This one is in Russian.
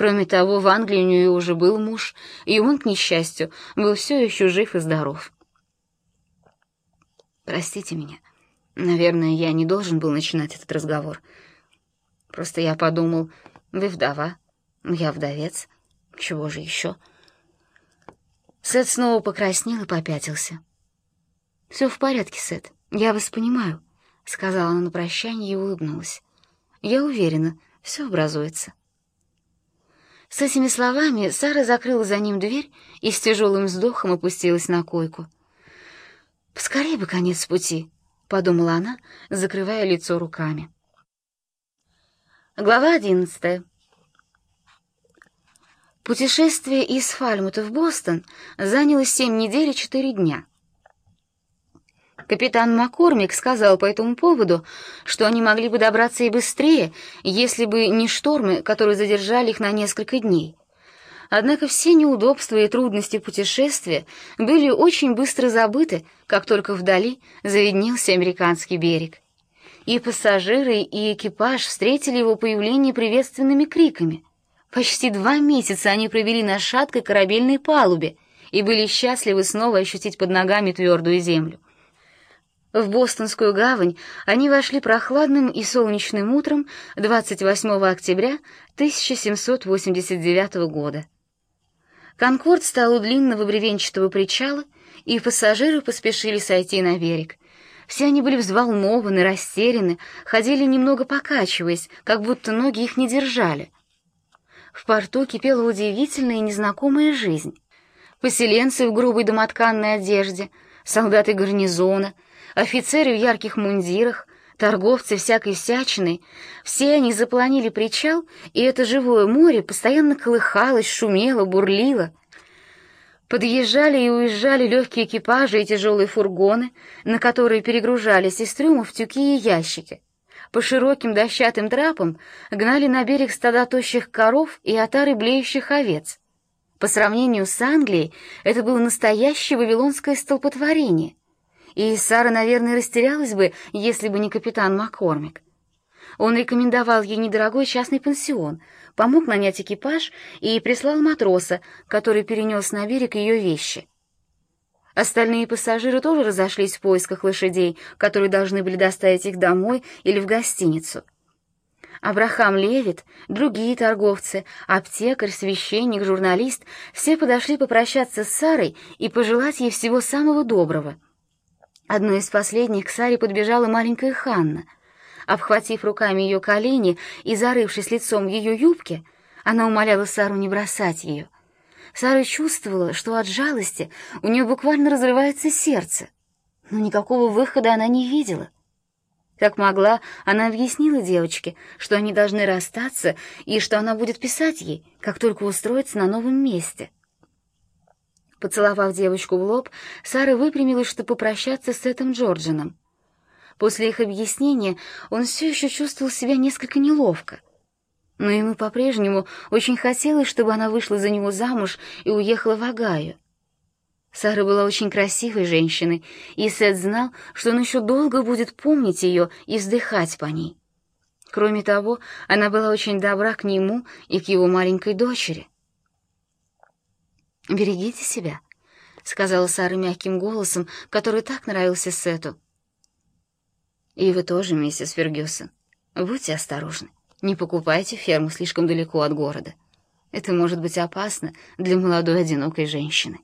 Кроме того, в Англии у нее уже был муж, и он, к несчастью, был все еще жив и здоров. Простите меня. Наверное, я не должен был начинать этот разговор. Просто я подумал, вы вдова, я вдовец. Чего же еще? Сет снова покраснел и попятился. «Все в порядке, Сет, я вас понимаю», — сказала она на прощание и улыбнулась. «Я уверена, все образуется». С этими словами Сара закрыла за ним дверь и с тяжелым вздохом опустилась на койку. «Поскорее бы конец пути», — подумала она, закрывая лицо руками. Глава одиннадцатая. Путешествие из Фальмута в Бостон заняло семь недель и четыре дня. Капитан Маккормик сказал по этому поводу, что они могли бы добраться и быстрее, если бы не штормы, которые задержали их на несколько дней. Однако все неудобства и трудности путешествия были очень быстро забыты, как только вдали завиднелся американский берег. И пассажиры, и экипаж встретили его появление приветственными криками. Почти два месяца они провели на шаткой корабельной палубе и были счастливы снова ощутить под ногами твердую землю. В Бостонскую гавань они вошли прохладным и солнечным утром 28 октября 1789 года. Конкорд стал у длинного бревенчатого причала, и пассажиры поспешили сойти на берег. Все они были взволнованы, растеряны, ходили немного покачиваясь, как будто ноги их не держали. В порту кипела удивительная и незнакомая жизнь. Поселенцы в грубой домотканной одежде, солдаты гарнизона, офицеры в ярких мундирах, торговцы всякой всячиной, все они заполонили причал, и это живое море постоянно колыхалось, шумело, бурлило. Подъезжали и уезжали легкие экипажи и тяжелые фургоны, на которые перегружались из трюмов тюки и ящики. По широким дощатым трапам гнали на берег стада тощих коров и отары блеющих овец. По сравнению с Англией это было настоящее вавилонское столпотворение и Сара, наверное, растерялась бы, если бы не капитан Маккормик. Он рекомендовал ей недорогой частный пансион, помог нанять экипаж и прислал матроса, который перенес на берег ее вещи. Остальные пассажиры тоже разошлись в поисках лошадей, которые должны были доставить их домой или в гостиницу. Абрахам Левит, другие торговцы, аптекарь, священник, журналист — все подошли попрощаться с Сарой и пожелать ей всего самого доброго — Одной из последних к Саре подбежала маленькая Ханна. Обхватив руками ее колени и зарывшись лицом в ее юбке, она умоляла Сару не бросать ее. Сара чувствовала, что от жалости у нее буквально разрывается сердце, но никакого выхода она не видела. Как могла, она объяснила девочке, что они должны расстаться и что она будет писать ей, как только устроится на новом месте — Поцеловав девочку в лоб, Сара выпрямилась, чтобы попрощаться с этим Джорджином. После их объяснения он все еще чувствовал себя несколько неловко. Но ему по-прежнему очень хотелось, чтобы она вышла за него замуж и уехала в Огайо. Сара была очень красивой женщиной, и Сет знал, что он еще долго будет помнить ее и вздыхать по ней. Кроме того, она была очень добра к нему и к его маленькой дочери. «Берегите себя», — сказала Сара мягким голосом, который так нравился Сету. «И вы тоже, миссис Фергюсон. Будьте осторожны. Не покупайте ферму слишком далеко от города. Это может быть опасно для молодой одинокой женщины».